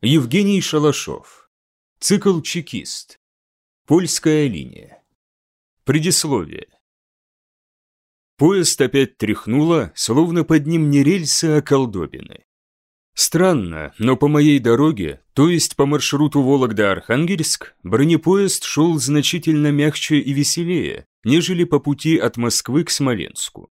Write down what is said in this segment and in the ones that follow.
Евгений Шалашов. Цикл «Чекист». Польская линия. Предисловие. Поезд опять тряхнуло, словно под ним не рельсы, а колдобины. Странно, но по моей дороге, то есть по маршруту Вологда-Архангельск, бронепоезд шел значительно мягче и веселее, нежели по пути от Москвы к Смоленску.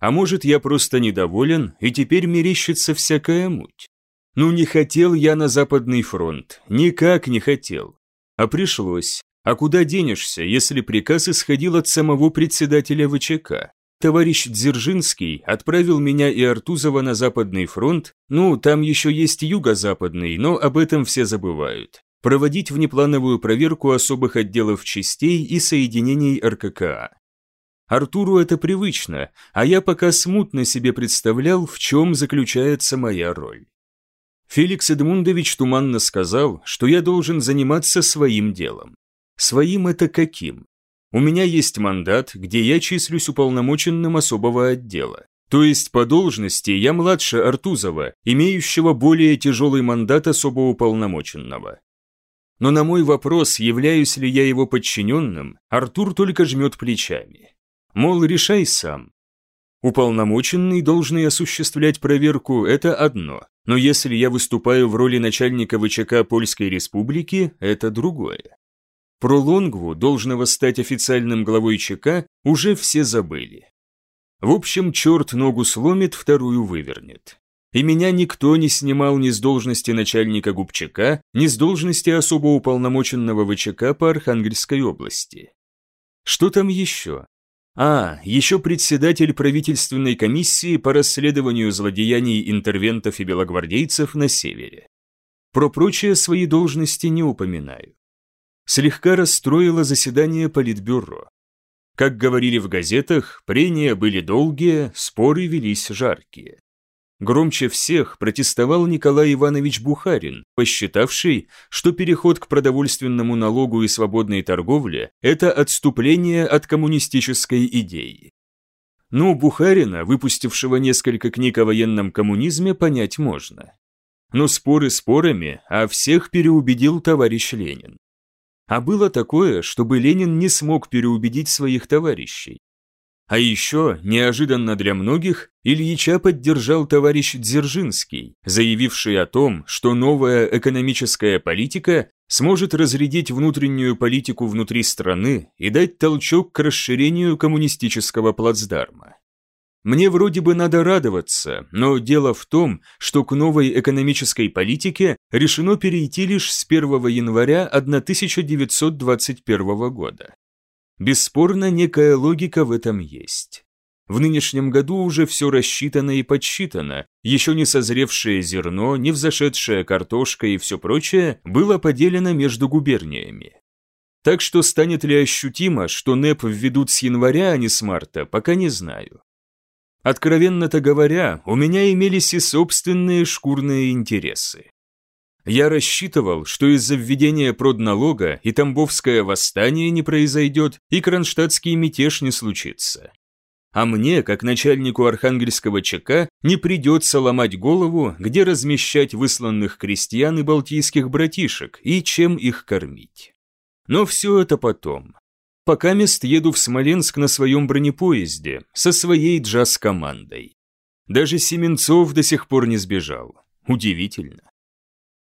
А может, я просто недоволен, и теперь мерещится всякая муть. Ну не хотел я на Западный фронт, никак не хотел. А пришлось. А куда денешься, если приказ исходил от самого председателя ВЧК? Товарищ Дзержинский отправил меня и Артузова на Западный фронт, ну, там еще есть Юго-Западный, но об этом все забывают, проводить внеплановую проверку особых отделов частей и соединений РККА. Артуру это привычно, а я пока смутно себе представлял, в чем заключается моя роль. Феликс Эдмундович туманно сказал, что я должен заниматься своим делом. Своим это каким? У меня есть мандат, где я числюсь уполномоченным особого отдела. То есть по должности я младше Артузова, имеющего более тяжелый мандат особо уполномоченного. Но на мой вопрос, являюсь ли я его подчиненным, Артур только жмет плечами. Мол, решай сам. Уполномоченный, должный осуществлять проверку, это одно, но если я выступаю в роли начальника ВЧК Польской Республики, это другое. Про Лонгву, должного стать официальным главой ЧК, уже все забыли. В общем, черт ногу сломит, вторую вывернет. И меня никто не снимал ни с должности начальника ГУПЧК, ни с должности особо уполномоченного ВЧК по Архангельской области. Что там еще? А, еще председатель правительственной комиссии по расследованию злодеяний интервентов и белогвардейцев на севере. Про прочие свои должности не упоминаю. Слегка расстроило заседание Политбюро. Как говорили в газетах, прения были долгие, споры велись жаркие. Громче всех протестовал Николай Иванович Бухарин, посчитавший, что переход к продовольственному налогу и свободной торговле – это отступление от коммунистической идеи. Ну, Бухарина, выпустившего несколько книг о военном коммунизме, понять можно. Но споры спорами, а всех переубедил товарищ Ленин. А было такое, чтобы Ленин не смог переубедить своих товарищей. А еще, неожиданно для многих, Ильича поддержал товарищ Дзержинский, заявивший о том, что новая экономическая политика сможет разрядить внутреннюю политику внутри страны и дать толчок к расширению коммунистического плацдарма. Мне вроде бы надо радоваться, но дело в том, что к новой экономической политике решено перейти лишь с 1 января 1921 года. Бесспорно, некая логика в этом есть. В нынешнем году уже все рассчитано и подсчитано, еще не созревшее зерно, не взошедшая картошка и все прочее было поделено между губерниями. Так что станет ли ощутимо, что НЭП введут с января, а не с марта, пока не знаю. Откровенно-то говоря, у меня имелись и собственные шкурные интересы. Я рассчитывал, что из-за введения продналога и Тамбовское восстание не произойдет, и кронштадтский мятеж не случится. А мне, как начальнику архангельского ЧК, не придется ломать голову, где размещать высланных крестьян и балтийских братишек и чем их кормить. Но все это потом. Пока мест еду в Смоленск на своем бронепоезде, со своей джаз-командой. Даже Семенцов до сих пор не сбежал. Удивительно.